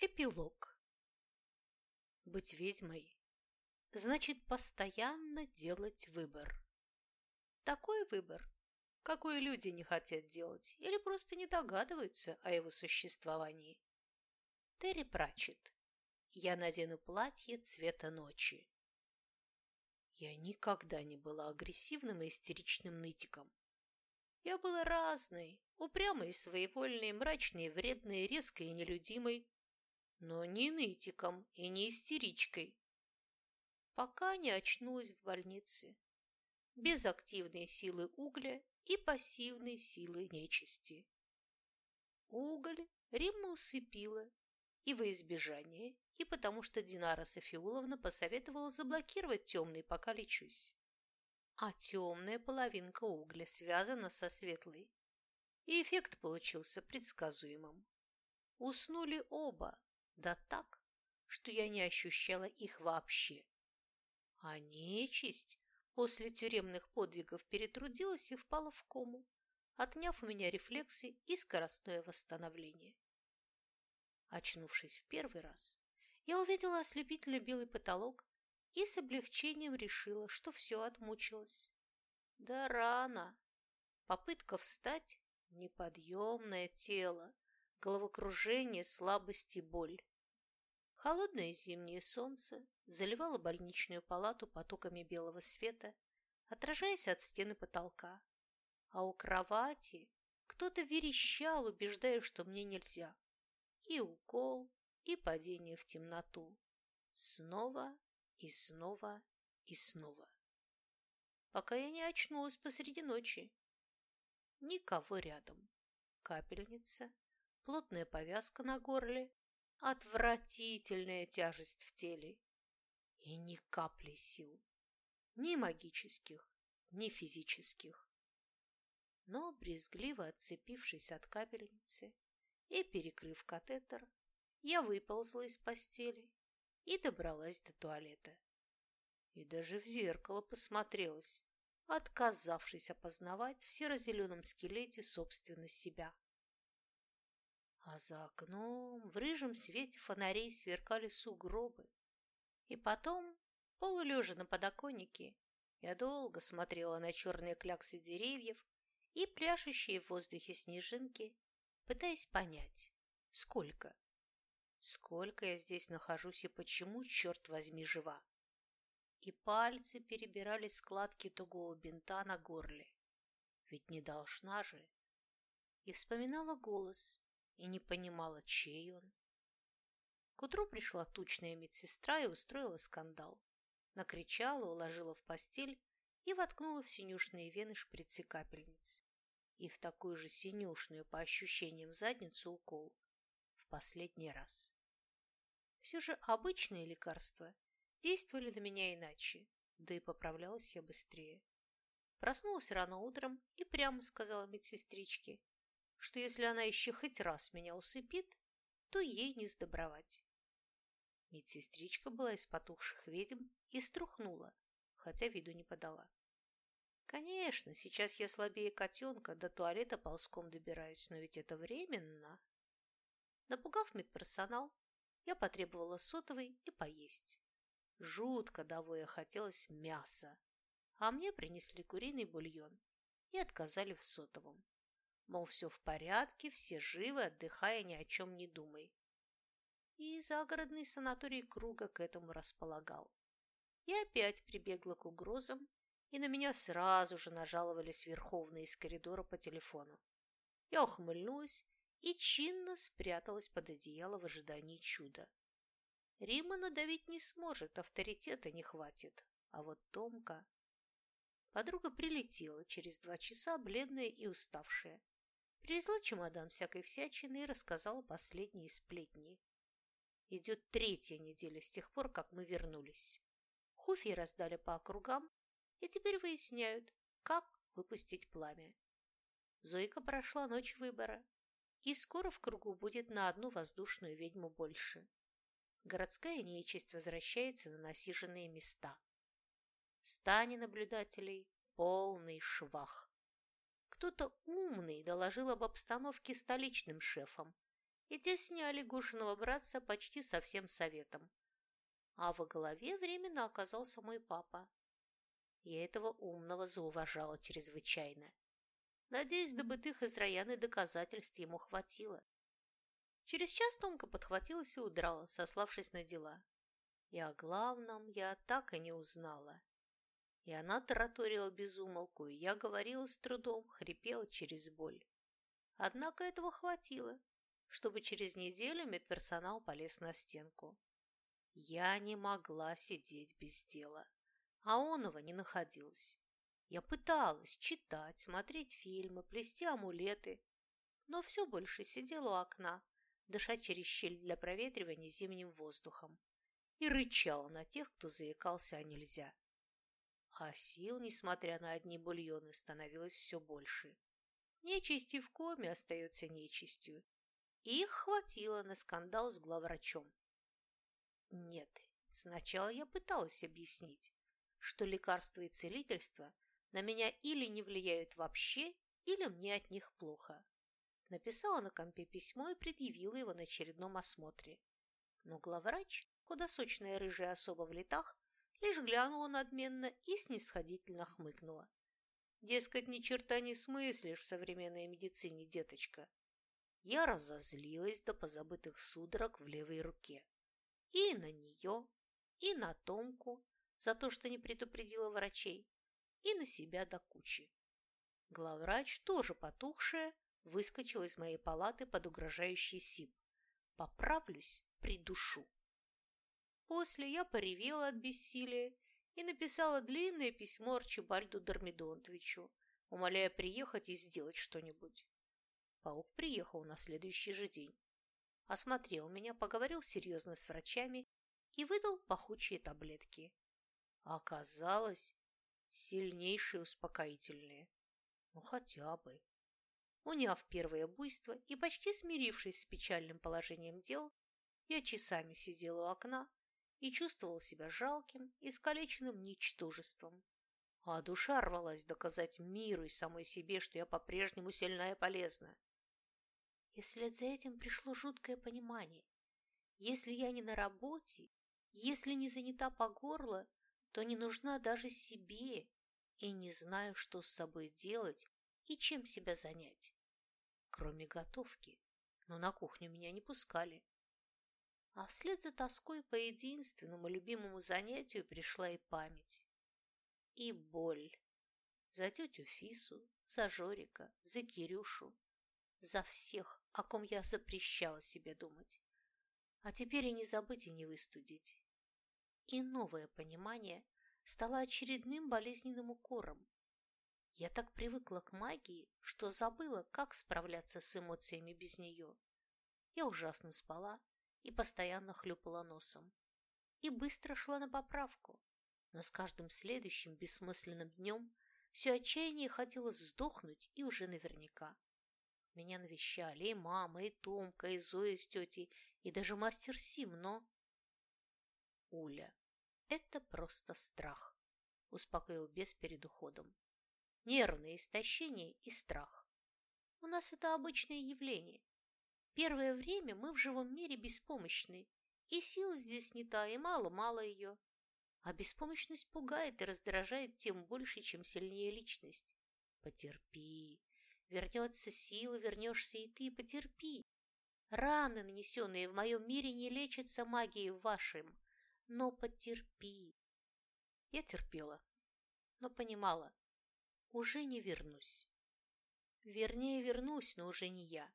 Эпилог. Быть ведьмой значит постоянно делать выбор. Такой выбор, какой люди не хотят делать или просто не догадываются о его существовании. Терри Пратчетт. Я надену платье цвета ночи. Я никогда не была агрессивным и истеричным нытиком. Я была разной, упрямой, своевольной, мрачной, вредной, резкой и нелюдимой, но не нытиком и не истеричкой. Пока не очнулась в больнице, без активной силы угля и пассивной силы нечисти. Уголь Римма усыпила и во избежание, и потому что Динара Софиуловна посоветовала заблокировать темный, пока лечусь. А темная половинка угля связана со светлой, и эффект получился предсказуемым. Уснули оба, да так, что я не ощущала их вообще. А нечисть после тюремных подвигов перетрудилась и впала в кому, отняв у меня рефлексы и скоростное восстановление. Очнувшись в первый раз, я увидела ослепительно белый потолок и с облегчением решила, что все отмучилось. Да рано. Попытка встать – неподъемное тело, головокружение, слабость и боль. Холодное зимнее солнце заливало больничную палату потоками белого света, отражаясь от стены потолка. А у кровати кто-то верещал, убеждая, что мне нельзя. И укол, и падение в темноту. Снова и снова и снова. Пока я не очнулась посреди ночи. Никого рядом. Капельница, плотная повязка на горле, Отвратительная тяжесть в теле. И ни капли сил. Ни магических, ни физических. Но, брезгливо отцепившись от капельницы и перекрыв катетер, я выползла из постели и добралась до туалета. И даже в зеркало посмотрелась, отказавшись опознавать в серо-зеленом скелете собственно себя. А за окном в рыжем свете фонарей сверкали сугробы. И потом, полулежа на подоконнике, я долго смотрела на черные кляксы деревьев и пляшущие в воздухе снежинки, пытаясь понять, сколько. Сколько я здесь нахожусь и почему, черт возьми, жива. И пальцы перебирали складки тугого бинта на горле. Ведь не должна же. И вспоминала голос, и не понимала, чей он. К утру пришла тучная медсестра и устроила скандал. Накричала, уложила в постель и воткнула в синюшные вены шприцы капельниц. И в такую же синюшную, по ощущениям, задницу укол. В последний раз. Все же обычные лекарства действовали на меня иначе, да и поправлялась я быстрее. Проснулась рано утром и прямо сказала медсестричке, что если она еще хоть раз меня усыпит, то ей не сдобровать. Медсестричка была из потухших ведьм и струхнула, хотя виду не подала. Конечно, сейчас я слабее котенка, до туалета ползком добираюсь, но ведь это временно. Напугав медперсонал, я потребовала сотовой и поесть. Жутко довоя хотелось мяса, а мне принесли куриный бульон и отказали в сотовом. Мол, все в порядке, все живы, отдыхая, ни о чем не думай. И загородный санаторий круга к этому располагал. И опять прибегла к угрозам, и на меня сразу же нажаловались верховные из коридора по телефону. Я ухмыльнулась и чинно спряталась под одеяло в ожидании чуда. Рима надавить не сможет, авторитета не хватит. А вот Томка... Подруга прилетела через два часа, бледная и уставшая. Привезла чемодан всякой всячины и рассказала последние сплетни. Идет третья неделя с тех пор, как мы вернулись. Хуфи раздали по округам и теперь выясняют, как выпустить пламя. Зойка прошла ночь выбора, и скоро в кругу будет на одну воздушную ведьму больше. Городская нечисть возвращается на насиженные места. В наблюдателей полный швах. Кто-то умный доложил об обстановке столичным шефам, и те сняли Гошиного братца почти со всем советом. А во главе временно оказался мой папа. Я этого умного зауважала чрезвычайно. Надеюсь, добытых из Рояны доказательств ему хватило. Через час Томка подхватилась и удрала, сославшись на дела. И о главном я так и не узнала. И она тараторила безумолку, и я говорила с трудом, хрипела через боль. Однако этого хватило, чтобы через неделю медперсонал полез на стенку. Я не могла сидеть без дела, а оного не находилось. Я пыталась читать, смотреть фильмы, плести амулеты, но все больше сидела у окна, дышать через щель для проветривания зимним воздухом и рычала на тех, кто заикался, а нельзя. А сил, несмотря на одни бульоны, становилось все больше. Нечисть и в коме остается нечистью. их хватило на скандал с главврачом. Нет, сначала я пыталась объяснить, что лекарства и целительства на меня или не влияют вообще, или мне от них плохо. Написала на компе письмо и предъявила его на очередном осмотре. Но главврач, худосочная рыжая особа в летах, лишь глянула надменно и снисходительно хмыкнула. Дескать, ни черта не смыслишь в современной медицине, деточка. Я разозлилась до позабытых судорог в левой руке. И на нее, и на Томку за то, что не предупредила врачей, и на себя до кучи. Главврач, тоже потухшая, выскочил из моей палаты под угрожающий сип. Поправлюсь, придушу. После я поревела от бессилия и написала длинное письмо Арчибальду Дормидонтовичу, умоляя приехать и сделать что-нибудь. Паук приехал на следующий же день. Осмотрел меня, поговорил серьезно с врачами и выдал пахучие таблетки. оказалось, сильнейшие успокоительные. Ну, хотя бы. Уняв первое буйство и почти смирившись с печальным положением дел, я часами сидела у окна и чувствовал себя жалким, искалеченным ничтожеством. А душа рвалась доказать миру и самой себе, что я по-прежнему сильна и полезна. И вслед за этим пришло жуткое понимание. Если я не на работе, если не занята по горло, то не нужна даже себе и не знаю, что с собой делать и чем себя занять. Кроме готовки, но на кухню меня не пускали. А вслед за тоской по единственному любимому занятию пришла и память. И боль. За тетю Фису, за Жорика, за Кирюшу, за всех, о ком я запрещала себе думать. А теперь и не забыть, и не выстудить. И новое понимание стало очередным болезненным укором. Я так привыкла к магии, что забыла, как справляться с эмоциями без нее. Я ужасно спала и постоянно хлюпала носом. И быстро шла на поправку. Но с каждым следующим бессмысленным днем все отчаяние хотелось сдохнуть и уже наверняка. Меня навещали и мама, и Томка, и Зоя с тетей, и даже мастер Сим, но... Уля, это просто страх, успокоил бес перед уходом. Нервное истощение и страх. У нас это обычное явление. Первое время мы в живом мире беспомощны, и сила здесь не та, и мало-мало ее. А беспомощность пугает и раздражает тем больше, чем сильнее личность. Потерпи. Вернется сила, вернешься и ты, потерпи. Раны, нанесенные в моем мире, не лечатся магией вашим, но потерпи. Я терпела, но понимала, уже не вернусь. Вернее, вернусь, но уже не я.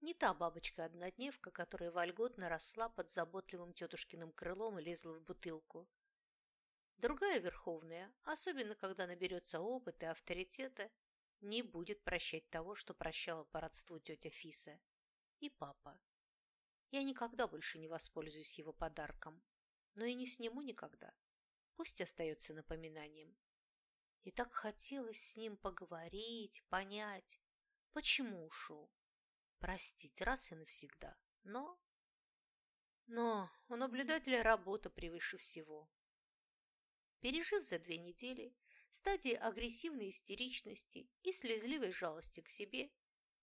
Не та бабочка-однодневка, которая вольготно росла под заботливым тетушкиным крылом и лезла в бутылку. Другая верховная, особенно когда наберется опыта и авторитета, не будет прощать того, что прощала по родству тетя Фиса и папа. Я никогда больше не воспользуюсь его подарком, но и не сниму никогда. Пусть остается напоминанием. И так хотелось с ним поговорить, понять, почему ушел. Простить раз и навсегда. Но... Но у наблюдателя работа превыше всего. Пережив за две недели стадии агрессивной истеричности и слезливой жалости к себе,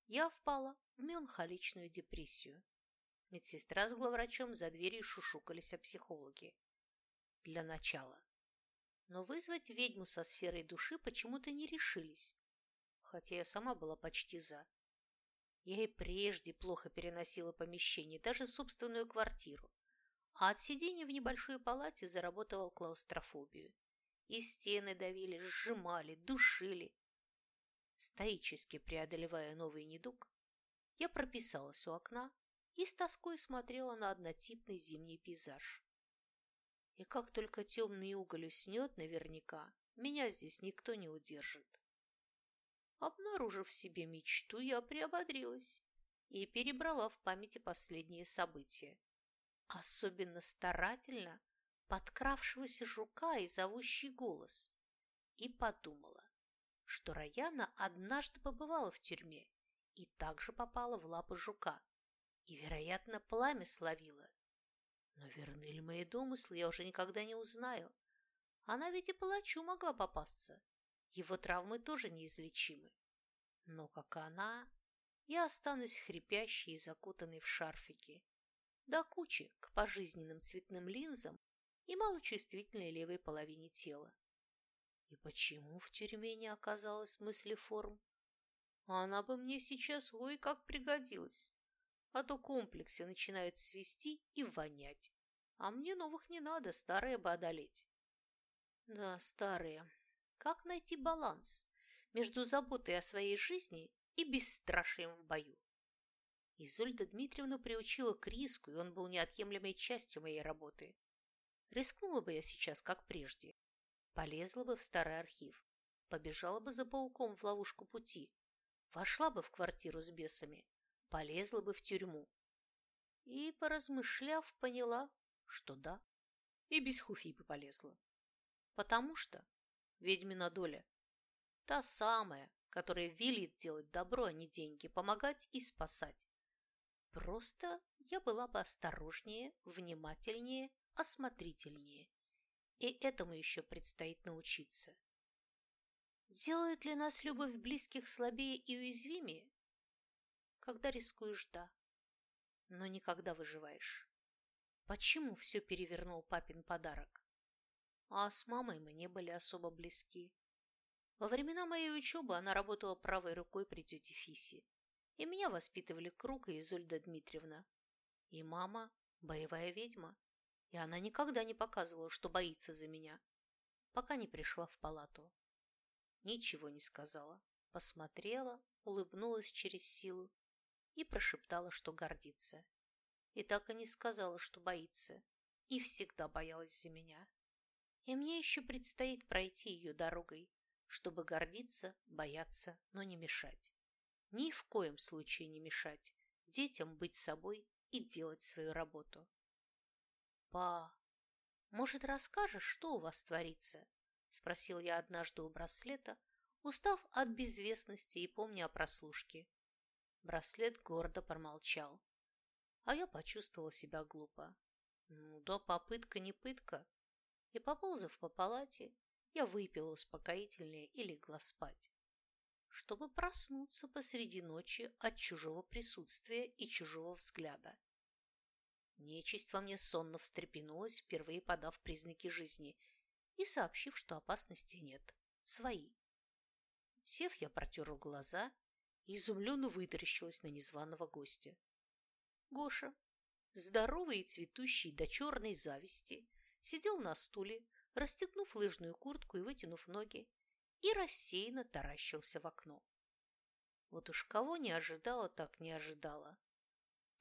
я впала в меланхоличную депрессию. Медсестра с главврачом за дверью шушукались о психологе. Для начала. Но вызвать ведьму со сферой души почему-то не решились, хотя я сама была почти за. Я и прежде плохо переносила помещение, даже собственную квартиру, а от сидения в небольшой палате заработала клаустрофобию. И стены давили, сжимали, душили. Стоически преодолевая новый недуг, я прописалась у окна и с тоской смотрела на однотипный зимний пейзаж. И как только темный уголь уснет наверняка, меня здесь никто не удержит. Обнаружив в себе мечту, я приободрилась и перебрала в памяти последние события. Особенно старательно подкравшегося жука и зовущий голос. И подумала, что Раяна однажды побывала в тюрьме и также попала в лапы жука и, вероятно, пламя словила. Но верны ли мои домыслы, я уже никогда не узнаю. Она ведь и палачу могла попасться. Его травмы тоже неизлечимы. Но, как она, я останусь хрипящей и закутанной в шарфике. До кучи к пожизненным цветным линзам и малочувствительной левой половине тела. И почему в тюрьме не оказалось мыслеформ? Она бы мне сейчас ой как пригодилась. А то комплексы начинают свести и вонять. А мне новых не надо, старые бы одолеть. Да, старые. Как найти баланс между заботой о своей жизни и бесстрашием в бою? Изольда Дмитриевна приучила к риску, и он был неотъемлемой частью моей работы. Рискнула бы я сейчас, как прежде. Полезла бы в старый архив, побежала бы за пауком в ловушку пути, вошла бы в квартиру с бесами, полезла бы в тюрьму. И, поразмышляв, поняла, что да, и без хуфи бы полезла. Потому что ведьмина доля та самая, которая велит делать добро, а не деньги, помогать и спасать. Просто я была бы осторожнее, внимательнее, осмотрительнее. И этому еще предстоит научиться. Делает ли нас любовь близких слабее и уязвимее? Когда рискуешь – да, но никогда выживаешь. Почему все перевернул папин подарок? А с мамой мы не были особо близки. Во времена моей учебы она работала правой рукой при тете Фисе, и меня воспитывали Круг и Изольда Дмитриевна. И мама – боевая ведьма, и она никогда не показывала, что боится за меня, пока не пришла в палату. Ничего не сказала, посмотрела, улыбнулась через силу и прошептала, что гордится. И так и не сказала, что боится, и всегда боялась за меня. И мне еще предстоит пройти ее дорогой, чтобы гордиться, бояться, но не мешать. Ни в коем случае не мешать детям быть собой и делать свою работу. «Па, может, расскажешь, что у вас творится?» – спросил я однажды у браслета, устав от безвестности и помня о прослушке. Браслет гордо промолчал, а я почувствовала себя глупо. Ну да, попытка не пытка. И поползав по палате, я выпила успокоительное и легла спать, чтобы проснуться посреди ночи от чужого присутствия и чужого взгляда. Нечисть во мне сонно встрепенулась, впервые подав признаки жизни и сообщив, что опасности нет. Свои. Сев, я протерла глаза и изумленно вытаращилась на незваного гостя. Гоша, здоровый и цветущий до черной зависти, сидел на стуле, расстегнув лыжную куртку и вытянув ноги, и рассеянно таращился в окно. Вот уж кого не ожидала, так не ожидала.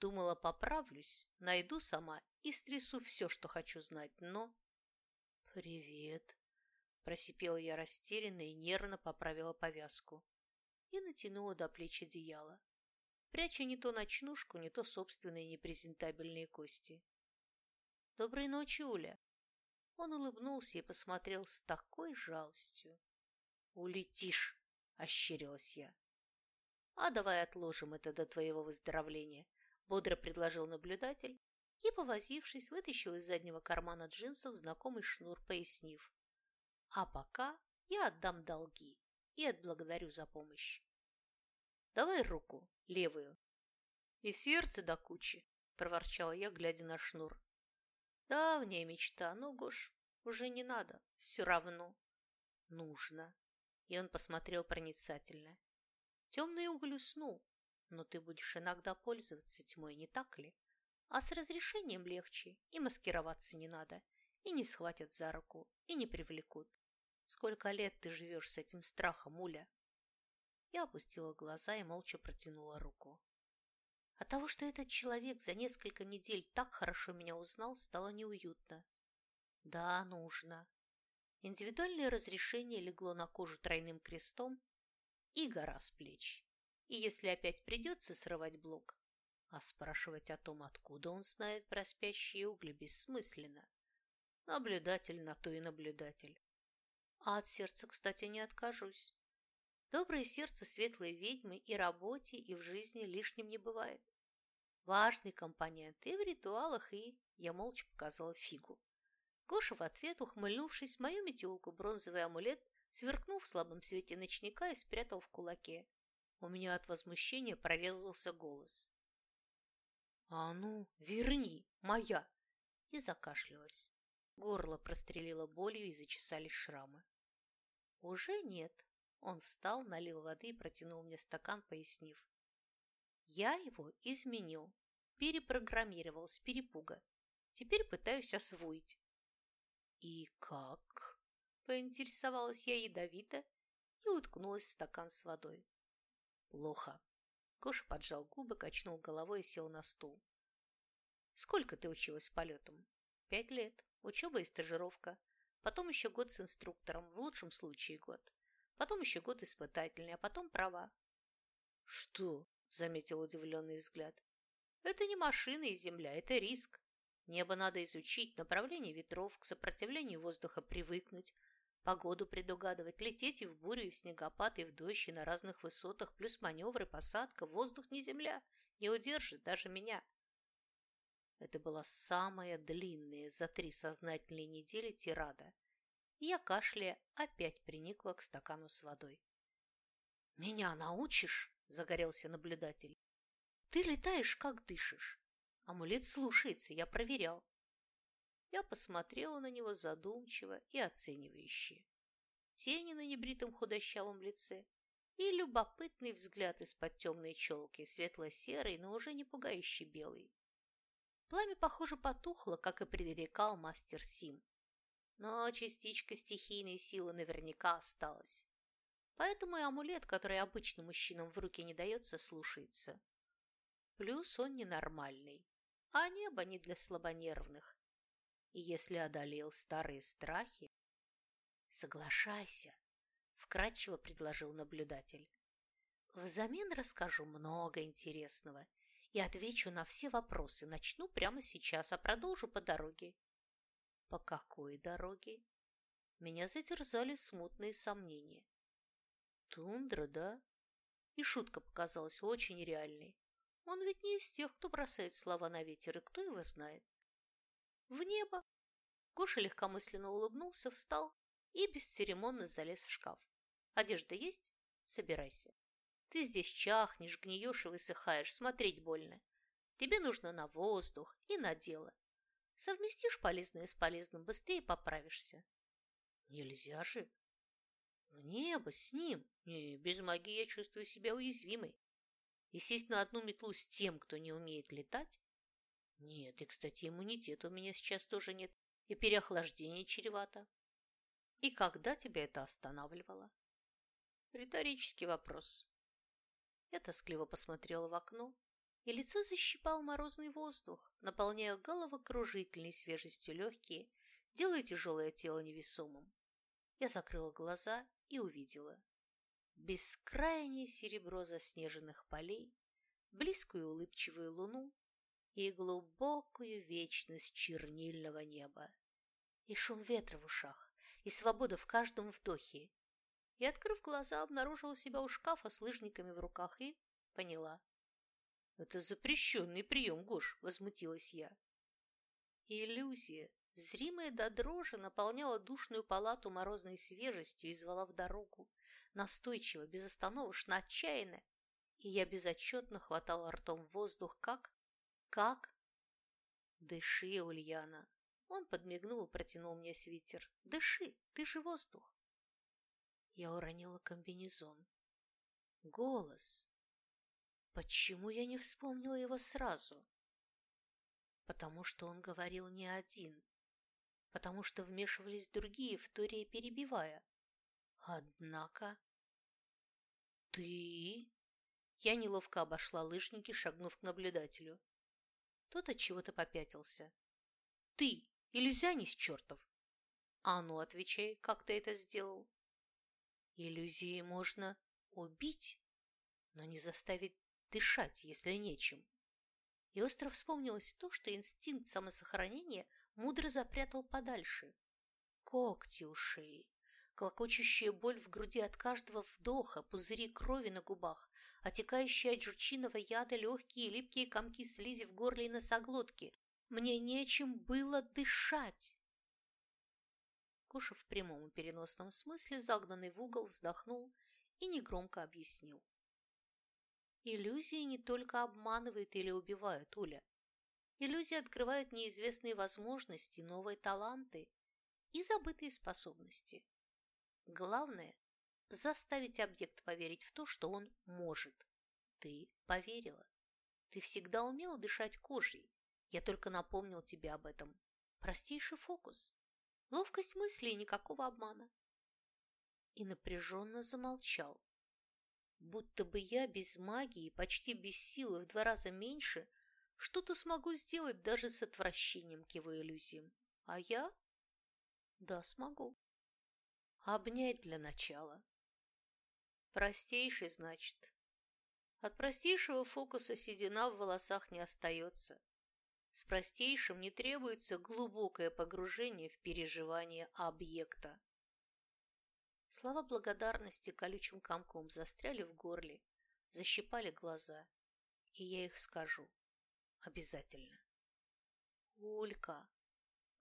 Думала, поправлюсь, найду сама и стрясу все, что хочу знать, но... «Привет!» – просипела я растерянно и нервно поправила повязку и натянула до плеч одеяло, пряча не то ночнушку, не то собственные непрезентабельные кости. «Доброй ночи, Уля!» Он улыбнулся и посмотрел с такой жалостью. «Улетишь!» – ощерилась я. «А давай отложим это до твоего выздоровления», бодро предложил наблюдатель и, повозившись, вытащил из заднего кармана джинсов знакомый шнур, пояснив. А пока я отдам долги и отблагодарю за помощь. Давай руку, левую. И сердце до кучи. – проворчала я, глядя на шнур. «Давняя мечта, но, Гош, уже не надо, все равно». «Нужно». И он посмотрел проницательно. «Темный уголь уснул, но ты будешь иногда пользоваться тьмой, не так ли? А с разрешением легче, и маскироваться не надо, и не схватят за руку, и не привлекут. Сколько лет ты живешь с этим страхом, Уля?» Я опустила глаза и молча протянула руку. От того, что этот человек за несколько недель так хорошо меня узнал, стало неуютно. Да, нужно. Индивидуальное разрешение легло на кожу тройным крестом и гора с плеч. И если опять придется срывать блок, а спрашивать о том, откуда он знает про спящие угли, бессмысленно. Наблюдатель на то и наблюдатель. А от сердца, кстати, не откажусь. Доброе сердце светлой ведьмы и работе, и в жизни лишним не бывает. Важный компонент и в ритуалах, и... Я молча показала фигу. Гоша в ответ, ухмыльнувшись, мою метелку бронзовый амулет сверкнул в слабом свете ночника и спрятал в кулаке. У меня от возмущения прорезался голос. «А ну, верни, моя!» И закашлялась. Горло прострелило болью и зачесались шрамы. «Уже нет», он встал, налил воды и протянул мне стакан, пояснив. Я его изменил, перепрограммировал с перепуга. Теперь пытаюсь освоить. И как? Поинтересовалась я ядовито и уткнулась в стакан с водой. Плохо. Коша поджал губы, качнул головой и сел на стул. Сколько ты училась полетам? Пять лет. Учеба и стажировка. Потом еще год с инструктором, в лучшем случае год потом еще год испытательный, а потом права. «Что?» – заметил удивленный взгляд. «Это не машина и земля, это риск. Небо надо изучить, направление ветров, к сопротивлению воздуха привыкнуть, погоду предугадывать, лететь и в бурю, и в снегопад, и в дождь, и на разных высотах, плюс маневры, посадка, воздух не земля, не удержит даже меня». Это была самая длинная за три сознательные недели тирада, я, кашляя, опять приникла к стакану с водой. «Меня научишь?» – загорелся наблюдатель. «Ты летаешь, как дышишь. Амулет слушается, я проверял». Я посмотрела на него задумчиво и оценивающе. Тени на небритом худощавом лице и любопытный взгляд из-под темной челки, светло-серый, но уже не пугающий белый. Пламя, похоже, потухло, как и предрекал мастер Сим но частичка стихийной силы наверняка осталась. Поэтому и амулет, который обычным мужчинам в руки не дается, слушается. Плюс он ненормальный, а небо не для слабонервных. И если одолел старые страхи... Соглашайся, вкратчиво предложил наблюдатель. Взамен расскажу много интересного и отвечу на все вопросы. Начну прямо сейчас, а продолжу по дороге. По какой дороге? Меня затерзали смутные сомнения. Тундра, да? И шутка показалась очень реальной. Он ведь не из тех, кто бросает слова на ветер, и кто его знает. В небо. Гоша легкомысленно улыбнулся, встал и бесцеремонно залез в шкаф. Одежда есть? Собирайся. Ты здесь чахнешь, гниешь и высыхаешь, смотреть больно. Тебе нужно на воздух и на дело. Совместишь полезное с полезным, быстрее поправишься. Нельзя же. В небо с ним. Не, без магии я чувствую себя уязвимой. И сесть на одну метлу с тем, кто не умеет летать? Нет, и, кстати, иммунитета у меня сейчас тоже нет, и переохлаждение чревато. И когда тебя это останавливало? Риторический вопрос. Я тоскливо посмотрела в окно и лицо защипал морозный воздух, наполняя головокружительной свежестью легкие, делая тяжелое тело невесомым. Я закрыла глаза и увидела бескрайнее серебро заснеженных полей, близкую улыбчивую луну и глубокую вечность чернильного неба. И шум ветра в ушах, и свобода в каждом вдохе. И, открыв глаза, обнаружила себя у шкафа с лыжниками в руках и поняла, «Это запрещенный прием, Гош!» – возмутилась я. Иллюзия, зримая до дрожи, наполняла душную палату морозной свежестью и звала в дорогу, настойчиво, безостановочно, отчаянно, и я безотчетно хватала ртом воздух, как... как Дыши, Ульяна. Он подмигнул и протянул мне свитер. Дыши, ты же воздух. Я уронила комбинезон. Голос. Почему я не вспомнила его сразу? Потому что он говорил не один. Потому что вмешивались другие, вторя перебивая. Однако... Ты... Я неловко обошла лыжники, шагнув к наблюдателю. Тот от чего-то попятился. Ты, иллюзионист чертов! А ну, отвечай, как ты это сделал? Иллюзии можно убить, но не заставить дышать, если нечем. И остро вспомнилось то, что инстинкт самосохранения мудро запрятал подальше. Когти у шеи, клокочущая боль в груди от каждого вдоха, пузыри крови на губах, отекающие от журчиного яда легкие липкие комки слизи в горле и носоглотке. Мне нечем было дышать. Куша в прямом и переносном смысле, загнанный в угол, вздохнул и негромко объяснил. Иллюзии не только обманывают или убивают, Уля. Иллюзии открывают неизвестные возможности, новые таланты и забытые способности. Главное – заставить объект поверить в то, что он может. Ты поверила. Ты всегда умела дышать кожей. Я только напомнил тебе об этом. Простейший фокус. Ловкость мысли и никакого обмана. И напряженно замолчал. Будто бы я без магии, почти без силы в два раза меньше, что-то смогу сделать даже с отвращением к его иллюзиям. А я? Да, смогу. Обнять для начала. Простейший, значит. От простейшего фокуса седина в волосах не остается. С простейшим не требуется глубокое погружение в переживание объекта. Слова благодарности колючим комком застряли в горле, защипали глаза, и я их скажу. Обязательно. Улька.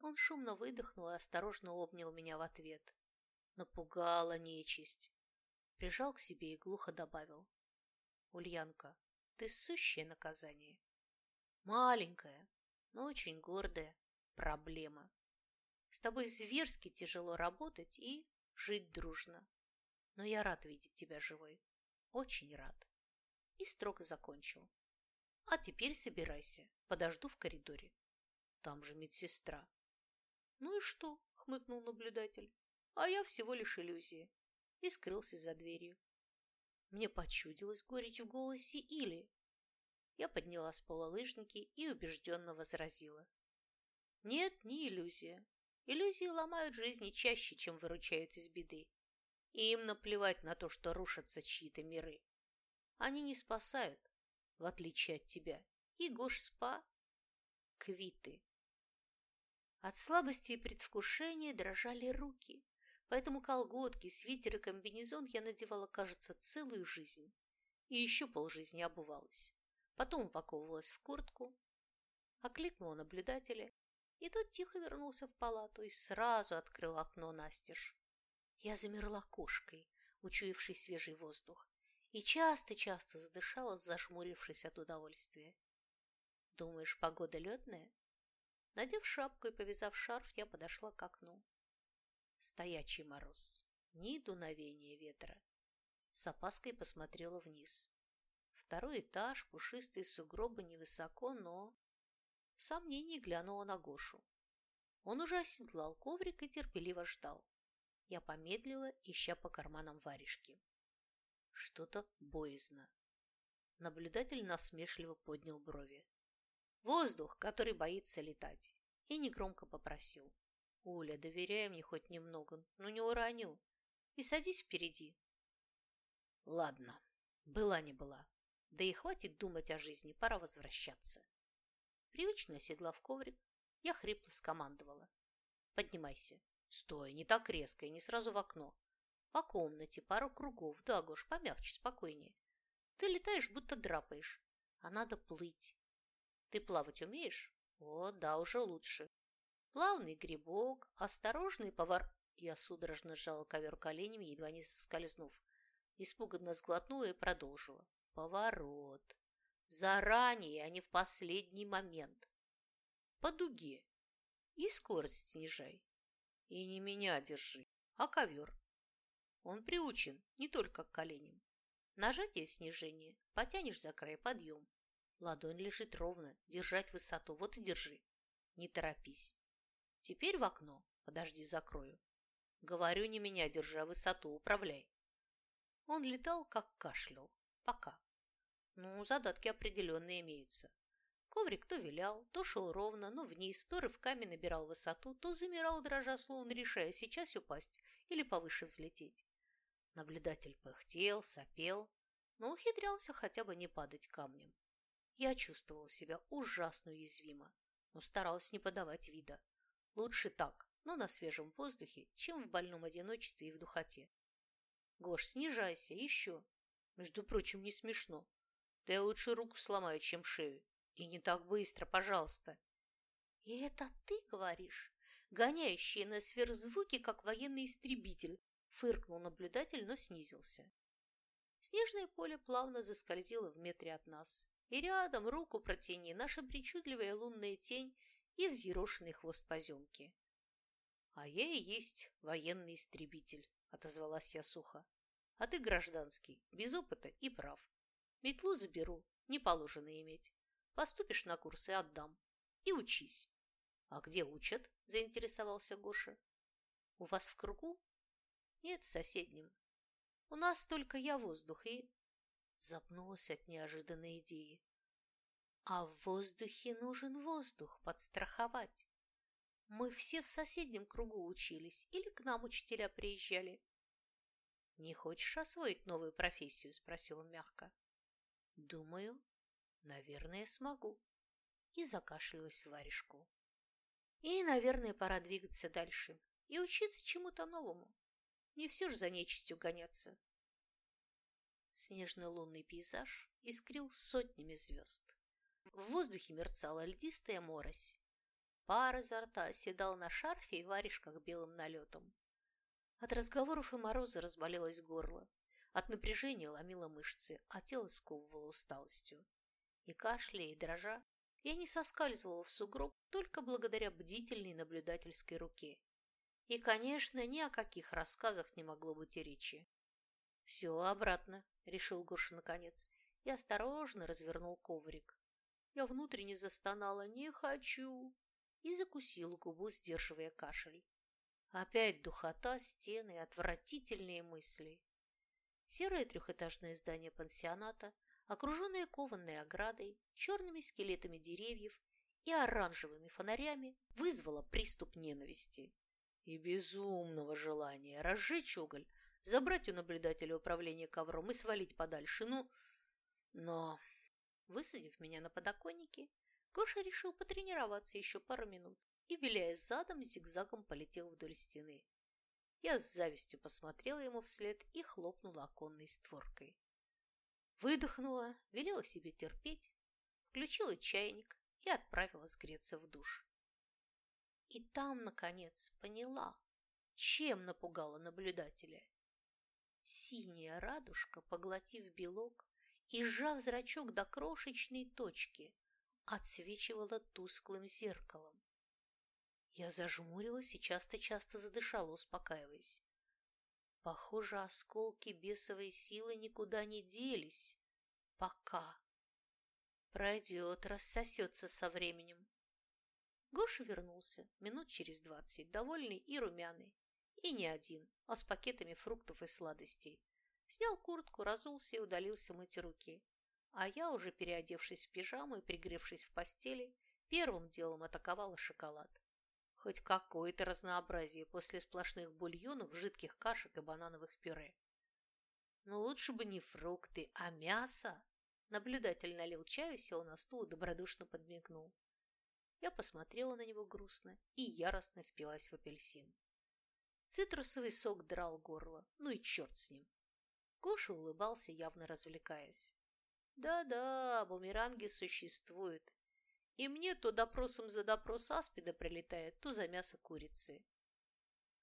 Он шумно выдохнул и осторожно обнял меня в ответ. Напугала нечисть. Прижал к себе и глухо добавил. Ульянка, ты сущее наказание. Маленькая, но очень гордая проблема. С тобой зверски тяжело работать и жить дружно. Но я рад видеть тебя живой. Очень рад. И строго закончил. А теперь собирайся. Подожду в коридоре. Там же медсестра. Ну и что? Хмыкнул наблюдатель. А я всего лишь иллюзия. И скрылся за дверью. Мне почудилось горечь в голосе или я подняла с пола лыжники и убежденно возразила. Нет, не иллюзия. Иллюзии ломают жизни чаще, чем выручают из беды. И им наплевать на то, что рушатся чьи-то миры. Они не спасают, в отличие от тебя. И Гош Спа – квиты. От слабости и предвкушения дрожали руки, поэтому колготки, свитер и комбинезон я надевала, кажется, целую жизнь. И еще полжизни обувалась потом упаковывалась в куртку, окликнула наблюдателя, и тот тихо вернулся в палату и сразу открыл окно настежь. Я замерла кошкой, учуявшей свежий воздух, и часто-часто задышала, зажмурившись от удовольствия. «Думаешь, погода летная?» Надев шапку и повязав шарф, я подошла к окну. Стоячий мороз, ни дуновения ветра. С опаской посмотрела вниз. Второй этаж, пушистые сугробы невысоко, но... В сомнении глянула на Гошу. Он уже оседлал коврик и терпеливо ждал. Я помедлила, ища по карманам варежки. Что-то боязно. Наблюдатель насмешливо поднял брови. Воздух, который боится летать. И негромко попросил. Уля, доверяй мне хоть немного, но не уроню. И садись впереди. Ладно, была не была. Да и хватит думать о жизни, пора возвращаться. Привычно оседлав коврик, я хрипло скомандовала. Поднимайся. Стой, не так резко и не сразу в окно. По комнате, пару кругов. Да, Гош, помягче, спокойнее. Ты летаешь, будто драпаешь. А надо плыть. Ты плавать умеешь? О, да, уже лучше. Плавный грибок, осторожный повар... Я судорожно сжала ковер коленями, едва не соскользнув. Испуганно сглотнула и продолжила. Поворот. Заранее, а не в последний момент. по дуге. И скорость снижай. И не меня держи, а ковер. Он приучен не только к коленям. Нажатие снижение, потянешь за край подъем. Ладонь лежит ровно, держать высоту, вот и держи. Не торопись. Теперь в окно, подожди, закрою. Говорю, не меня держи, а высоту управляй. Он летал, как кашлял. Пока. Ну, задатки определенные имеются. Коврик то вилял, то шел ровно, но вниз, то рывками набирал высоту, то замирал, дрожа, словно решая сейчас упасть или повыше взлететь. Наблюдатель пыхтел, сопел, но ухитрялся хотя бы не падать камнем. Я чувствовал себя ужасно уязвимо, но старался не подавать вида. Лучше так, но на свежем воздухе, чем в больном одиночестве и в духоте. Гош, снижайся, еще. Между прочим, не смешно. Да я лучше руку сломаю, чем шею. И не так быстро, пожалуйста. И это ты говоришь, гоняющий на сверхзвуки, как военный истребитель, фыркнул наблюдатель, но снизился. Снежное поле плавно заскользило в метре от нас, и рядом руку протяни наша причудливая лунная тень и взъерошенный хвост поземки. «А я и есть военный истребитель», — отозвалась я сухо. «А ты гражданский, без опыта и прав. Метлу заберу, не положено иметь. Поступишь на курсы, отдам. И учись». «А где учат?» – заинтересовался Гоша. «У вас в кругу?» «Нет, в соседнем. У нас только я воздух и...» Запнулась от неожиданной идеи. А в воздухе нужен воздух подстраховать. Мы все в соседнем кругу учились или к нам учителя приезжали. «Не хочешь освоить новую профессию?» – спросил он мягко. «Думаю, наверное, смогу». И закашлялась в варежку. И, наверное, пора двигаться дальше и учиться чему-то новому. Не все же за нечистью гоняться. Снежный лунный пейзаж искрил сотнями звезд. В воздухе мерцала льдистая морось. Пар изо рта оседал на шарфе и варежках белым налетом. От разговоров и мороза разболелось горло. От напряжения ломило мышцы, а тело сковывало усталостью. И кашляя, и дрожа, я не соскальзывала в сугроб только благодаря бдительной наблюдательской руке. И, конечно, ни о каких рассказах не могло быть и речи. «Все обратно», — решил Гоша наконец, и осторожно развернул коврик. Я внутренне застонала «Не хочу!» и закусила губу, сдерживая кашель. Опять духота, стены отвратительные мысли. Серое трехэтажное здание пансионата, окруженное кованой оградой, черными скелетами деревьев и оранжевыми фонарями, вызвало приступ ненависти и безумного желания разжечь уголь, забрать у наблюдателя управление ковром и свалить подальше. Ну, но Высадив меня на подоконнике, Гоша решил потренироваться еще пару минут и, виляя задом, зигзагом полетел вдоль стены. Я с завистью посмотрела ему вслед и хлопнула оконной створкой. Выдохнула, велела себе терпеть, включила чайник и отправилась греться в душ. И там, наконец, поняла, чем напугала наблюдателя. Синяя радужка, поглотив белок, и, сжав зрачок до крошечной точки, отсвечивала тусклым зеркалом. Я зажмурилась и часто-часто задышала, успокаиваясь. Похоже, осколки бесовой силы никуда не делись. Пока. Пройдет, рассосется со временем. Гоша вернулся минут через двадцать, довольный и румяный. И не один, а с пакетами фруктов и сладостей. Снял куртку, разулся и удалился мыть руки. А я, уже переодевшись в пижаму и пригревшись в постели, первым делом атаковала шоколад. Хоть какое-то разнообразие после сплошных бульонов, жидких кашек и банановых пюре. Но лучше бы не фрукты, а мясо. Наблюдатель налил чаю, сел на стул и добродушно подмигнул. Я посмотрела на него грустно и яростно впилась в апельсин. Цитрусовый сок драл горло, ну и черт с ним. Гоша улыбался, явно развлекаясь. «Да-да, бумеранги существуют. И мне то допросом за допрос аспида прилетает, то за мясо курицы».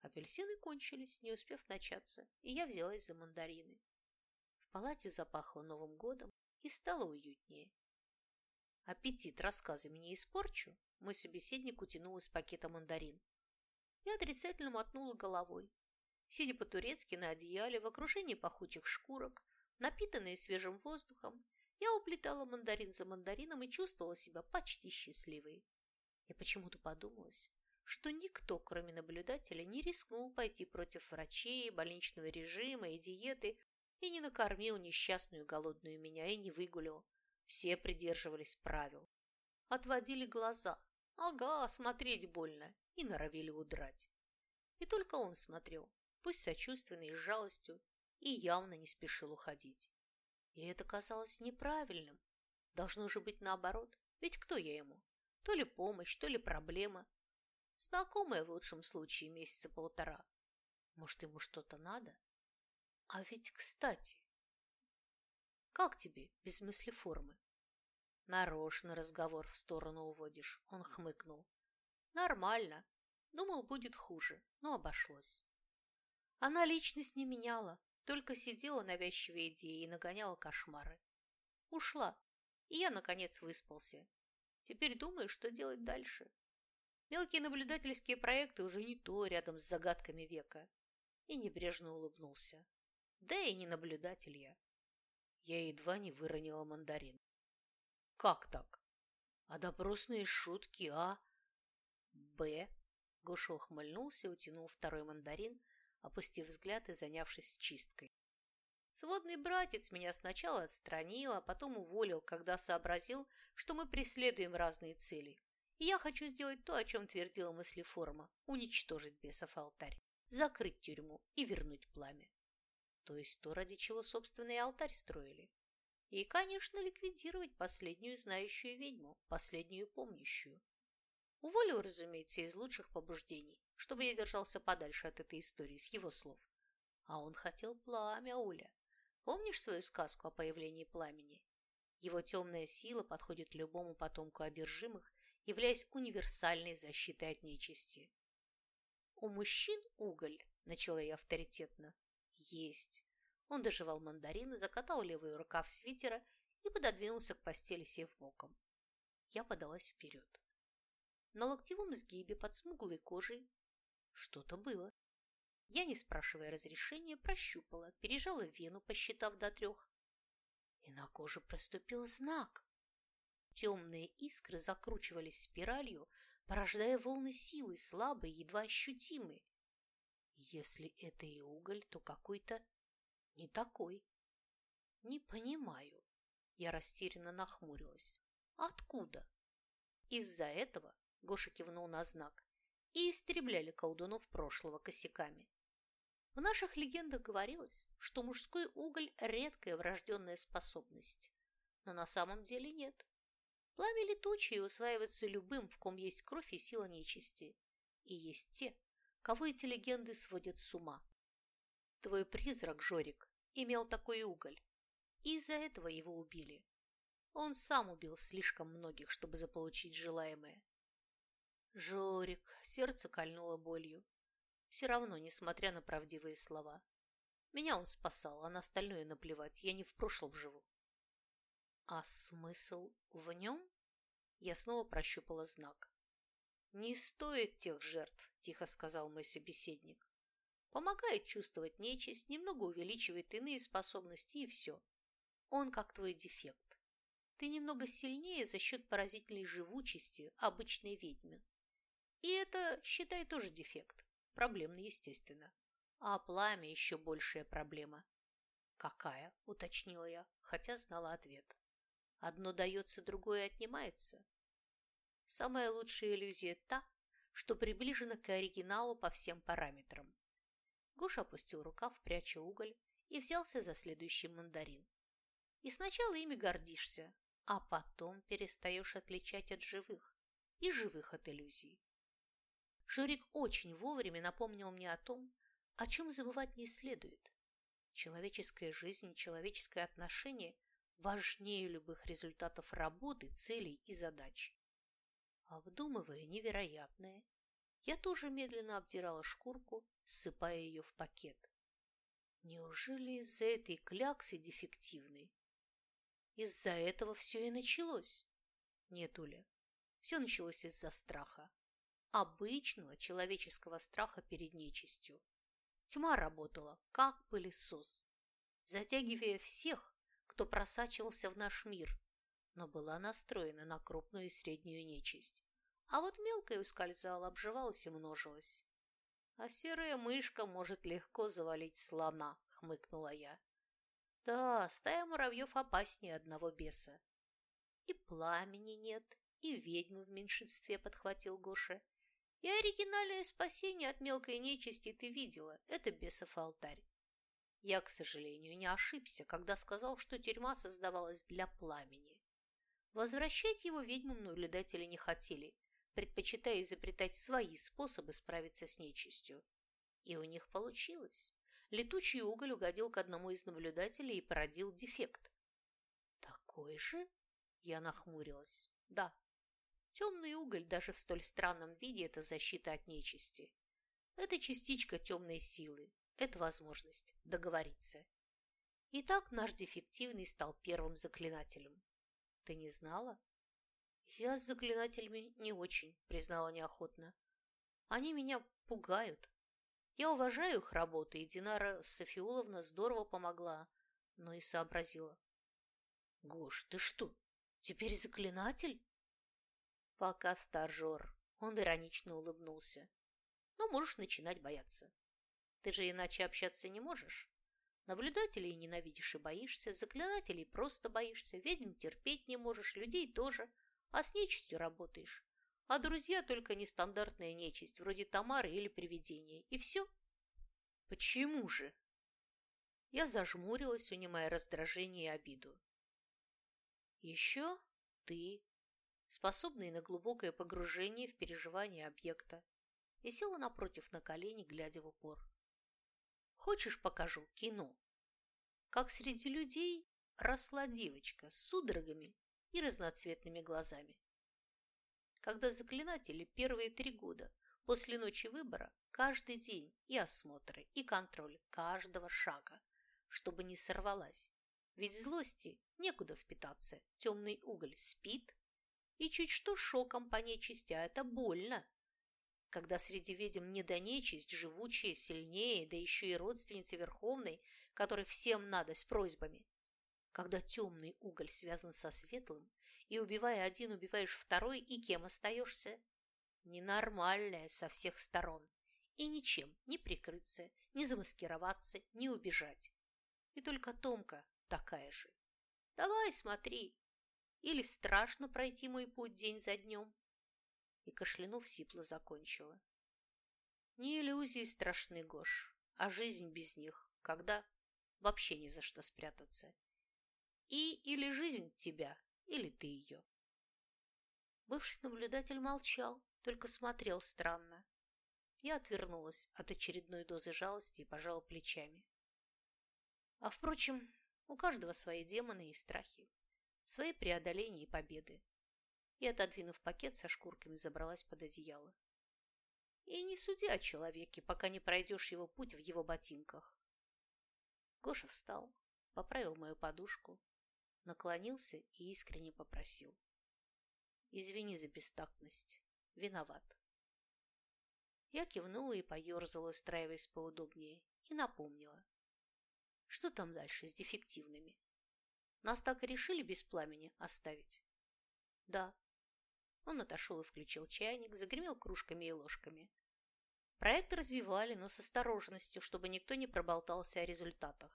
Апельсины кончились, не успев начаться, и я взялась за мандарины. В палате запахло Новым годом и стало уютнее. аппетит рассказами не испорчу, мой собеседник утянул из пакета мандарин. Я отрицательно мотнула головой. Сидя по-турецки на одеяле, в окружении пахучих шкурок, напитанные свежим воздухом, я уплетала мандарин за мандарином и чувствовала себя почти счастливой. И почему-то подумалось, что никто, кроме наблюдателя, не рискнул пойти против врачей, больничного режима и диеты и не накормил несчастную голодную меня и не выгулил. Все придерживались правил. Отводили глаза. Ага, смотреть больно. И норовили удрать. И только он смотрел, пусть сочувственно и с жалостью, и явно не спешил уходить. И это казалось неправильным. Должно же быть наоборот. Ведь кто я ему? То ли помощь, то ли проблема. Знакомая в лучшем случае месяца полтора. Может, ему что-то надо? А ведь, кстати, как тебе без мысли формы? Нарочно разговор в сторону уводишь, он хмыкнул. Нормально. Думал, будет хуже, но обошлось. Она личность не меняла, только сидела навязчивой идеей и нагоняла кошмары. Ушла, и я, наконец, выспался. Теперь думаю, что делать дальше. Мелкие наблюдательские проекты уже не то рядом с загадками века. И небрежно улыбнулся. Да и не наблюдатель я. Я едва не выронила мандарин. Как так? А допросные шутки, а? Б. Гоша ухмыльнулся утянул второй мандарин, опустив взгляд и занявшись чисткой. Сводный братец меня сначала отстранил, а потом уволил, когда сообразил, что мы преследуем разные цели. И я хочу сделать то, о чем твердила мыслеформа – уничтожить бесов алтарь, закрыть тюрьму и вернуть пламя. То есть то, ради чего собственный алтарь строили. И, конечно, ликвидировать последнюю знающую ведьму, последнюю помнящую. Уволил, разумеется, из лучших побуждений, чтобы я держался подальше от этой истории, с его слов. А он хотел пламя, Уля. Помнишь свою сказку о появлении пламени? Его темная сила подходит любому потомку одержимых, являясь универсальной защитой от нечисти. «У мужчин уголь», – начала я авторитетно. «Есть». Он доживал мандарин и закатал левый рукав свитера и пододвинулся к постели, сев боком. Я подалась вперед. На локтевом сгибе под смуглой кожей что-то было. Я, не спрашивая разрешения, прощупала, пережала вену, посчитав до трех. И на коже проступил знак. Темные искры закручивались спиралью, порождая волны силы, слабые, едва ощутимые. Если это и уголь, то какой-то не такой. Не понимаю. Я растерянно нахмурилась. Откуда? Из-за этого Гоша кивнул на знак, и истребляли колдунов прошлого косяками. В наших легендах говорилось, что мужской уголь – редкая врожденная способность, но на самом деле нет. Пламя летучее усваивается любым, в ком есть кровь и сила нечисти. И есть те, кого эти легенды сводят с ума. Твой призрак, Жорик, имел такой уголь, и из-за этого его убили. Он сам убил слишком многих, чтобы заполучить желаемое. Жорик, сердце кольнуло болью. Все равно, несмотря на правдивые слова. Меня он спасал, а на остальное наплевать, я не в прошлом живу. А смысл в нем? Я снова прощупала знак. «Не стоит тех жертв», – тихо сказал мой собеседник. «Помогает чувствовать нечисть, немного увеличивает иные способности, и все. Он как твой дефект. Ты немного сильнее за счет поразительной живучести обычной ведьмы. И это, считай, тоже дефект. Проблемный, естественно. А пламя еще большая проблема. «Какая?» – уточнила я, хотя знала ответ. «Одно дается, другое отнимается». Самая лучшая иллюзия та, что приближена к оригиналу по всем параметрам. Гоша опустил рукав, пряча уголь, и взялся за следующий мандарин. И сначала ими гордишься, а потом перестаешь отличать от живых и живых от иллюзий. Жорик очень вовремя напомнил мне о том, о чем забывать не следует. Человеческая жизнь, человеческое отношение важнее любых результатов работы, целей и задач. Обдумывая невероятное, я тоже медленно обдирала шкурку, ссыпая ее в пакет. Неужели из-за этой кляксы дефективной? Из-за этого все и началось. Нет, Уля, все началось из-за страха. Обычного человеческого страха перед нечистью. Тьма работала, как пылесос, затягивая всех, кто просачивался в наш мир, но была настроена на крупную и среднюю нечисть. А вот мелкая ускользала, обживалась и множилась. «А серая мышка может легко завалить слона», — хмыкнула я. «Да, стая муравьев опаснее одного беса». «И пламени нет, и ведьмы в меньшинстве», — подхватил Гоша. «И оригинальное спасение от мелкой нечисти ты видела. Это бесов алтарь. Я, к сожалению, не ошибся, когда сказал, что тюрьма создавалась для пламени. Возвращать его ведьмам наблюдатели не хотели, предпочитая изобретать свои способы справиться с нечистью. И у них получилось. Летучий уголь угодил к одному из наблюдателей и породил дефект. «Такой же?» – я нахмурилась. «Да. Темный уголь даже в столь странном виде – это защита от нечисти. Это частичка темной силы, это возможность договориться. Итак, наш дефективный стал первым заклинателем. Ты не знала? Я с заклинателями не очень, признала неохотно. Они меня пугают. Я уважаю их работу, и Динара Софиуловна здорово помогла, но и сообразила. Гош, ты что, теперь заклинатель? Пока стажер. Он иронично улыбнулся. Но можешь начинать бояться. Ты же иначе общаться не можешь. Наблюдателей ненавидишь и боишься, заклинателей просто боишься, ведьм терпеть не можешь, людей тоже, а с нечистью работаешь. А друзья только нестандартная нечисть, вроде Тамары или привидения. И все. Почему же? Я зажмурилась, унимая раздражение и обиду. Еще ты, способный на глубокое погружение в переживание объекта, и села напротив на колени, глядя в упор. Хочешь, покажу кино? Как среди людей росла девочка с судорогами и разноцветными глазами. Когда заклинатели первые три года после ночи выбора каждый день и осмотры, и контроль каждого шага, чтобы не сорвалась. Ведь злости некуда впитаться, темный уголь спит, и чуть что шоком по нечисти, а это больно когда среди ведьм не до нечисть, живучая, сильнее, да еще и родственница Верховной, которой всем надо с просьбами. Когда темный уголь связан со светлым, и, убивая один, убиваешь второй, и кем остаешься? Ненормальная со всех сторон. И ничем не прикрыться, не замаскироваться, не убежать. И только Томка такая же. Давай, смотри. Или страшно пройти мой путь день за днем, и, кашлянув, сипло закончила. Не иллюзии страшны, Гош, а жизнь без них, когда вообще ни за что спрятаться. И или жизнь тебя, или ты ее. Бывший наблюдатель молчал, только смотрел странно. Я отвернулась от очередной дозы жалости и пожала плечами. А впрочем, у каждого свои демоны и страхи, свои преодоления и победы и, отодвинув пакет со шкурками, забралась под одеяло. И не суди о человеке, пока не пройдешь его путь в его ботинках. Гоша встал, поправил мою подушку, наклонился и искренне попросил. Извини за бестактность. Виноват. Я кивнула и поерзала, устраиваясь поудобнее, и напомнила. Что там дальше с дефективными? Нас так и решили без пламени оставить? Да, он отошел и включил чайник, загремел кружками и ложками. Проект развивали, но с осторожностью, чтобы никто не проболтался о результатах.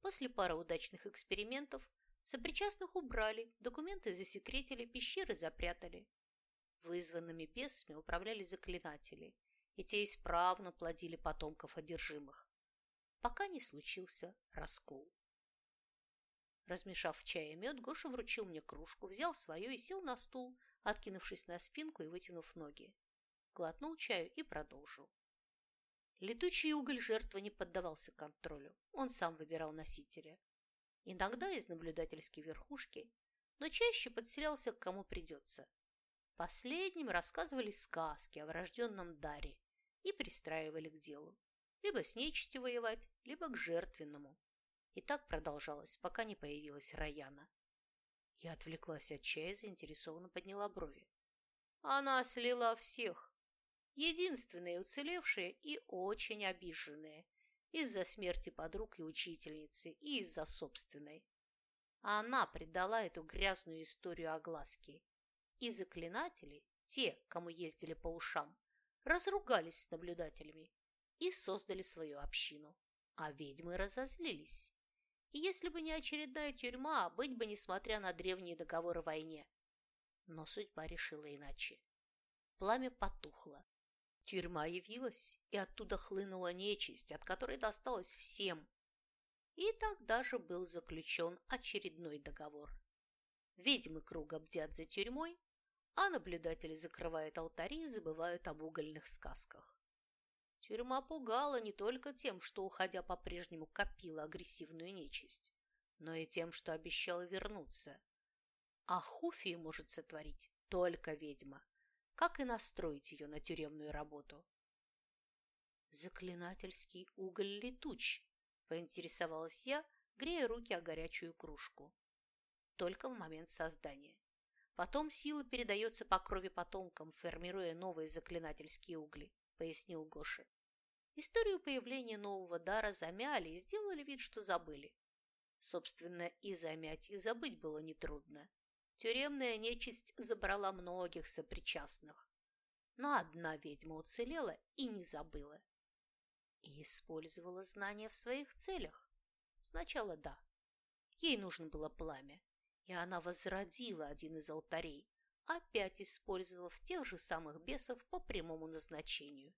После пары удачных экспериментов сопричастных убрали, документы засекретили, пещеры запрятали. Вызванными бесами управляли заклинатели, и те исправно плодили потомков одержимых, пока не случился раскол. Размешав в чае мед, Гоша вручил мне кружку, взял свою и сел на стул, откинувшись на спинку и вытянув ноги. Глотнул чаю и продолжил. Летучий уголь жертвы не поддавался контролю. Он сам выбирал носителя. Иногда из наблюдательской верхушки, но чаще подселялся к кому придется. Последним рассказывали сказки о врожденном даре и пристраивали к делу. Либо с нечистью воевать, либо к жертвенному. И так продолжалось, пока не появилась Раяна. Я отвлеклась от чая и заинтересованно подняла брови. Она слила всех. Единственные уцелевшие и очень обиженные из-за смерти подруг и учительницы, и из-за собственной. Она предала эту грязную историю огласке. И заклинатели, те, кому ездили по ушам, разругались с наблюдателями и создали свою общину. А ведьмы разозлились. И если бы не очередная тюрьма, быть бы, несмотря на древние договоры, войне. Но судьба решила иначе. Пламя потухло. Тюрьма явилась, и оттуда хлынула нечисть, от которой досталось всем. И тогда же был заключен очередной договор. Ведьмы круга бдят за тюрьмой, а наблюдатели закрывают алтари и забывают об угольных сказках. Тюрьма пугала не только тем, что, уходя по-прежнему, копила агрессивную нечисть, но и тем, что обещала вернуться. А Хуфии может сотворить только ведьма, как и настроить ее на тюремную работу. «Заклинательский уголь летуч», – поинтересовалась я, грея руки о горячую кружку. Только в момент создания. Потом сила передается по крови потомкам, формируя новые заклинательские угли, пояснил Гоша. Историю появления нового дара замяли и сделали вид, что забыли. Собственно, и замять, и забыть было нетрудно. Тюремная нечисть забрала многих сопричастных. Но одна ведьма уцелела и не забыла. И использовала знания в своих целях. Сначала да. Ей нужно было пламя, и она возродила один из алтарей, опять использовав тех же самых бесов по прямому назначению.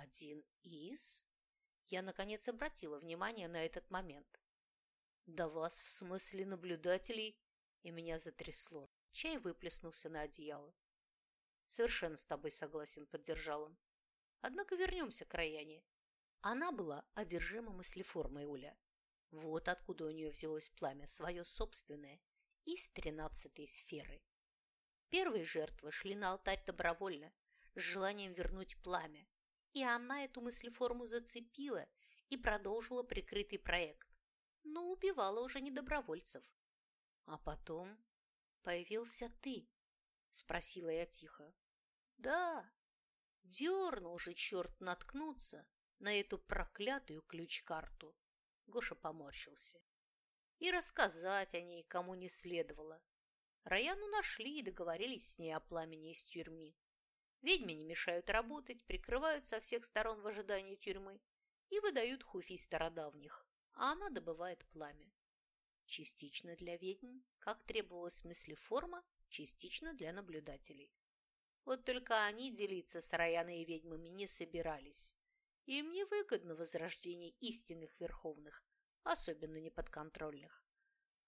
Один из? Я, наконец, обратила внимание на этот момент. Да вас, в смысле наблюдателей, и меня затрясло. Чай выплеснулся на одеяло. Совершенно с тобой согласен, поддержал он. Однако вернемся к Раяне. Она была одержима мыслеформой Уля. Вот откуда у нее взялось пламя, свое собственное, из тринадцатой сферы. Первые жертвы шли на алтарь добровольно, с желанием вернуть пламя, и она эту мыслеформу зацепила и продолжила прикрытый проект, но убивала уже не добровольцев. А потом появился ты, спросила я тихо. Да, дернул же черт наткнуться на эту проклятую ключ-карту. Гоша поморщился. И рассказать о ней кому не следовало. Раяну нашли и договорились с ней о пламени из тюрьмы. Ведьме не мешают работать, прикрывают со всех сторон в ожидании тюрьмы и выдают хуфий стародавних, а она добывает пламя. Частично для ведьм, как требовалось в смысле форма, частично для наблюдателей. Вот только они делиться с Раяной и ведьмами не собирались. Им невыгодно возрождение истинных верховных, особенно неподконтрольных.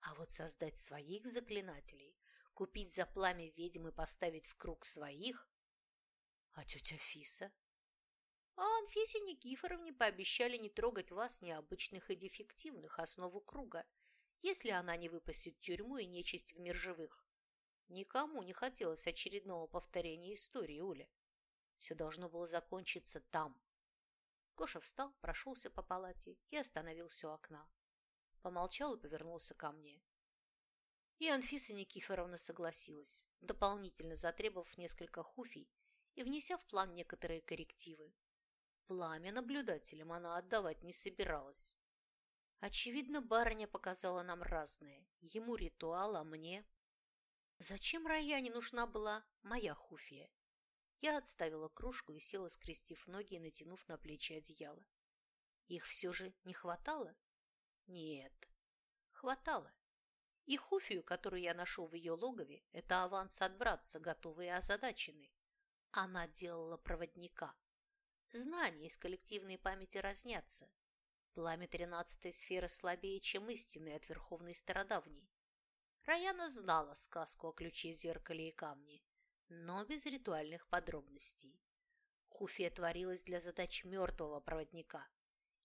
А вот создать своих заклинателей, купить за пламя ведьм и поставить в круг своих а тетя Фиса? А Анфисе Никифоровне пообещали не трогать вас необычных и дефективных, основу круга, если она не выпустит тюрьму и нечисть в мир живых. Никому не хотелось очередного повторения истории Уля. Все должно было закончиться там. Коша встал, прошелся по палате и остановился у окна. Помолчал и повернулся ко мне. И Анфиса Никифоровна согласилась, дополнительно затребовав несколько хуфий и внеся в план некоторые коррективы. Пламя наблюдателям она отдавать не собиралась. Очевидно, барыня показала нам разное. Ему ритуал, а мне... Зачем Раяне нужна была моя хуфия? Я отставила кружку и села, скрестив ноги и натянув на плечи одеяло. Их все же не хватало? Нет, хватало. И хуфию, которую я нашел в ее логове, это аванс от братца, готовый и озадаченный. Она делала проводника. Знания из коллективной памяти разнятся. Пламя тринадцатой сферы слабее, чем истинный от Верховной Стародавней. Раяна знала сказку о ключе, зеркале и камне, но без ритуальных подробностей. Хуфия творилась для задач мертвого проводника,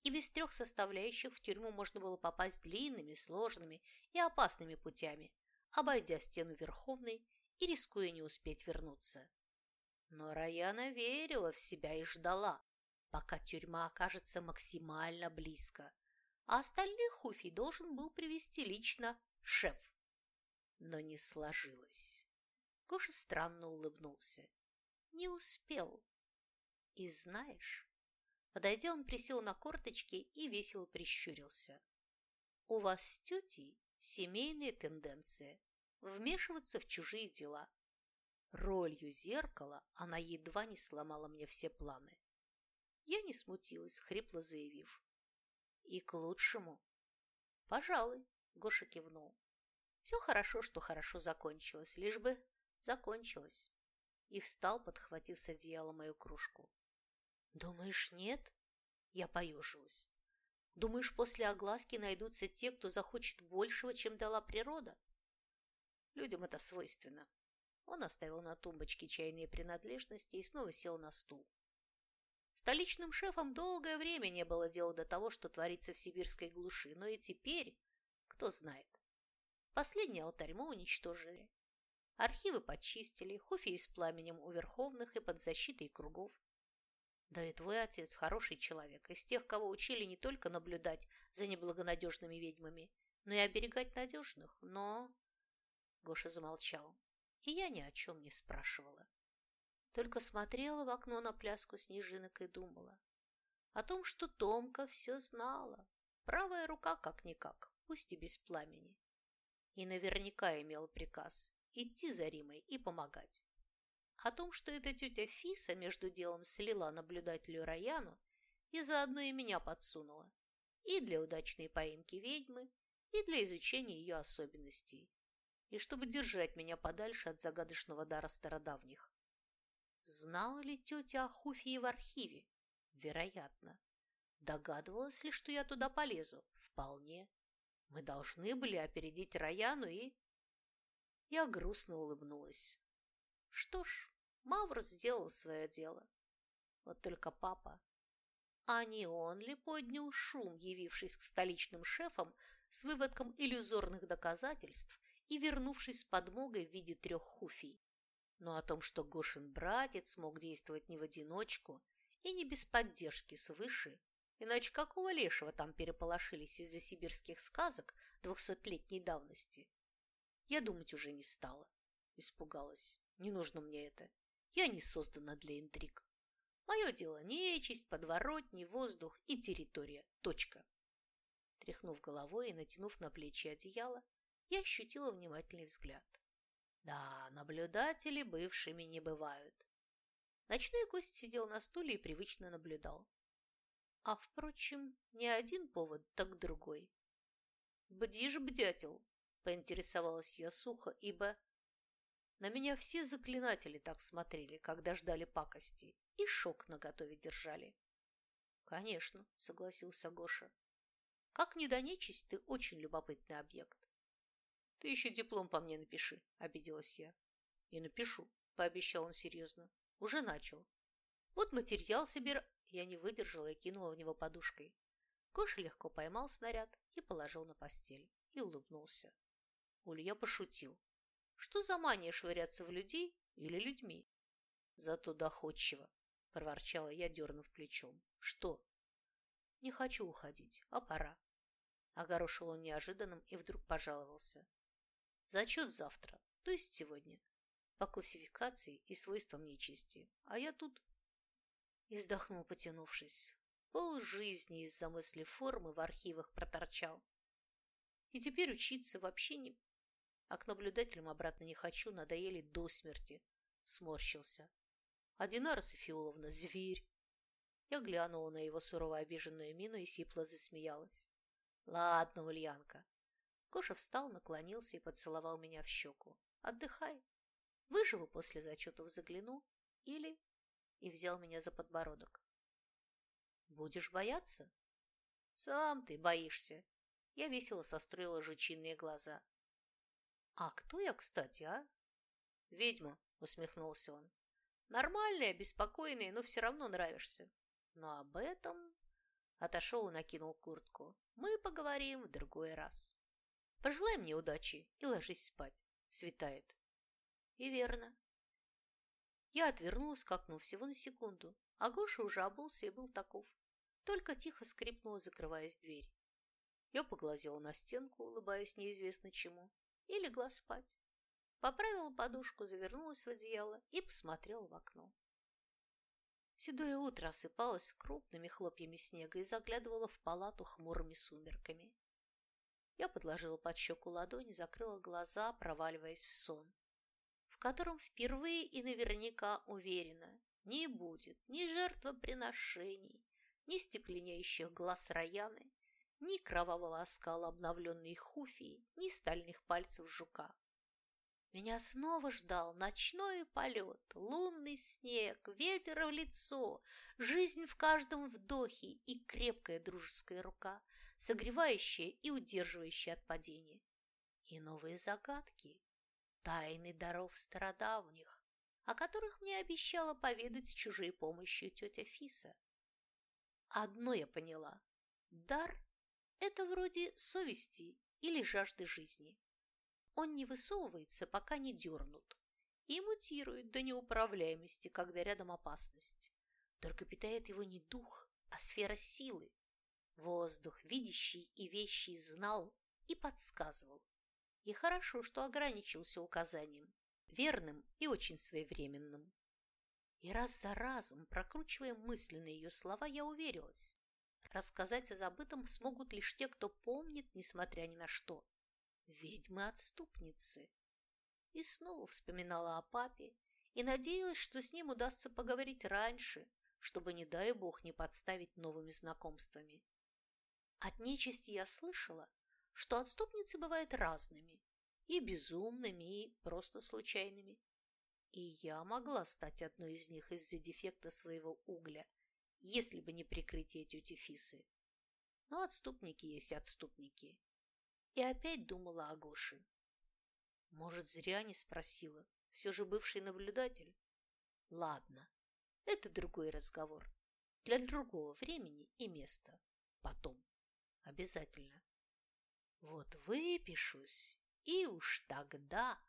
и без трех составляющих в тюрьму можно было попасть длинными, сложными и опасными путями, обойдя стену Верховной и рискуя не успеть вернуться. Но Раяна верила в себя и ждала, пока тюрьма окажется максимально близко, а остальных Хуфий должен был привести лично шеф. но не сложилось. Гоша странно улыбнулся. Не успел. И знаешь, подойдя, он присел на корточки и весело прищурился. У вас с семейные тенденции вмешиваться в чужие дела. Ролью зеркала она едва не сломала мне все планы. Я не смутилась, хрипло заявив. И к лучшему. Пожалуй, Гоша кивнул. Все хорошо, что хорошо закончилось, лишь бы закончилось. И встал, подхватив с одеяла мою кружку. Думаешь, нет? Я поежилась. Думаешь, после огласки найдутся те, кто захочет большего, чем дала природа? Людям это свойственно. Он оставил на тумбочке чайные принадлежности и снова сел на стул. Столичным шефам долгое время не было дела до того, что творится в сибирской глуши, но и теперь, кто знает. Последний алтарь мы уничтожили. Архивы почистили, хуфи с пламенем у верховных и под защитой кругов. Да и твой отец хороший человек, из тех, кого учили не только наблюдать за неблагонадежными ведьмами, но и оберегать надежных, но... Гоша замолчал, и я ни о чем не спрашивала. Только смотрела в окно на пляску снежинок и думала о том, что Томка все знала. Правая рука как-никак, пусть и без пламени. И наверняка имел приказ идти за Римой и помогать. О том, что эта тетя Фиса между делом слила наблюдателю Раяну и заодно и меня подсунула. И для удачной поимки ведьмы, и для изучения ее особенностей. И чтобы держать меня подальше от загадочного дара стародавних. Знала ли тетя о Хуфии в архиве? Вероятно. Догадывалась ли, что я туда полезу? Вполне. Мы должны были опередить Раяну и... Я грустно улыбнулась. Что ж, Мавр сделал свое дело. Вот только папа... А не он ли поднял шум, явившись к столичным шефам с выводком иллюзорных доказательств и вернувшись с подмогой в виде трех хуфий? Но о том, что Гошин братец мог действовать не в одиночку и не без поддержки свыше, иначе какого лешего там переполошились из-за сибирских сказок двухсотлетней давности, я думать уже не стала. Испугалась. Не нужно мне это. Я не создана для интриг. Мое дело нечисть, подворотни, воздух и территория. Точка. Тряхнув головой и натянув на плечи одеяло, я ощутила внимательный взгляд. Да, наблюдатели бывшими не бывают. Ночной гость сидел на стуле и привычно наблюдал. А, впрочем, не один повод, так другой. «Бдишь, бдятел!» – поинтересовалась я сухо, ибо на меня все заклинатели так смотрели, когда ждали пакости, и шок наготове держали. «Конечно», – согласился Гоша. «Как не до нечисть, ты очень любопытный объект. «Ты еще диплом по мне напиши», – обиделась я. «И напишу», – пообещал он серьезно. «Уже начал. Вот материал собира...» Я не выдержала и кинула в него подушкой. Гоша легко поймал снаряд и положил на постель. И улыбнулся. Улья пошутил. «Что за мания швыряться в людей или людьми?» «Зато доходчиво», – проворчала я, дернув плечом. «Что?» «Не хочу уходить, а пора». Огорошил он неожиданным и вдруг пожаловался. Зачет завтра, то есть сегодня, по классификации и свойствам нечисти. А я тут... И вздохнул, потянувшись. Пол жизни из-за мысли формы в архивах проторчал. И теперь учиться вообще не... А к наблюдателям обратно не хочу, надоели до смерти. Сморщился. А Динара Софиуловна – зверь. Я глянула на его сурово обиженную мину и сипло засмеялась. Ладно, Ульянка, Гоша встал, наклонился и поцеловал меня в щеку. «Отдыхай. Выживу после зачетов загляну. Или...» И взял меня за подбородок. «Будешь бояться?» «Сам ты боишься». Я весело состроила жучиные глаза. «А кто я, кстати, а?» «Ведьма», — усмехнулся он. «Нормальная, беспокойная, но все равно нравишься. Но об этом...» Отошел и накинул куртку. «Мы поговорим в другой раз». Пожелай мне удачи и ложись спать. Светает. И верно. Я отвернулась к окну всего на секунду, а Гоша уже обулся и был таков. Только тихо скрипнула, закрываясь дверь. Я поглазела на стенку, улыбаясь неизвестно чему, и легла спать. Поправила подушку, завернулась в одеяло и посмотрела в окно. Седое утро осыпалось крупными хлопьями снега и заглядывало в палату хмурыми сумерками. Я подложила под щеку ладони, закрыла глаза, проваливаясь в сон, в котором впервые и наверняка уверена, не будет ни жертвоприношений, ни стекленеющих глаз Раяны, ни кровавого оскала обновленной хуфии, ни стальных пальцев жука. Меня снова ждал ночной полет, лунный снег, ветер в лицо, жизнь в каждом вдохе и крепкая дружеская рука, согревающая и удерживающая от падения. И новые загадки, тайны даров стародавних, о которых мне обещала поведать с чужой помощью тетя Фиса. Одно я поняла. Дар – это вроде совести или жажды жизни. Он не высовывается, пока не дернут, и мутирует до неуправляемости, когда рядом опасность. Только питает его не дух, а сфера силы. Воздух, видящий и вещий, знал и подсказывал. И хорошо, что ограничился указанием, верным и очень своевременным. И раз за разом, прокручивая мысленно ее слова, я уверилась. Рассказать о забытом смогут лишь те, кто помнит, несмотря ни на что ведьмы-отступницы. И снова вспоминала о папе и надеялась, что с ним удастся поговорить раньше, чтобы, не дай бог, не подставить новыми знакомствами. От нечисти я слышала, что отступницы бывают разными, и безумными, и просто случайными. И я могла стать одной из них из-за дефекта своего угля, если бы не прикрытие тети Фисы. Но отступники есть отступники, и опять думала о Гоше. Может, зря не спросила, все же бывший наблюдатель. Ладно, это другой разговор. Для другого времени и места. Потом. Обязательно. Вот выпишусь, и уж тогда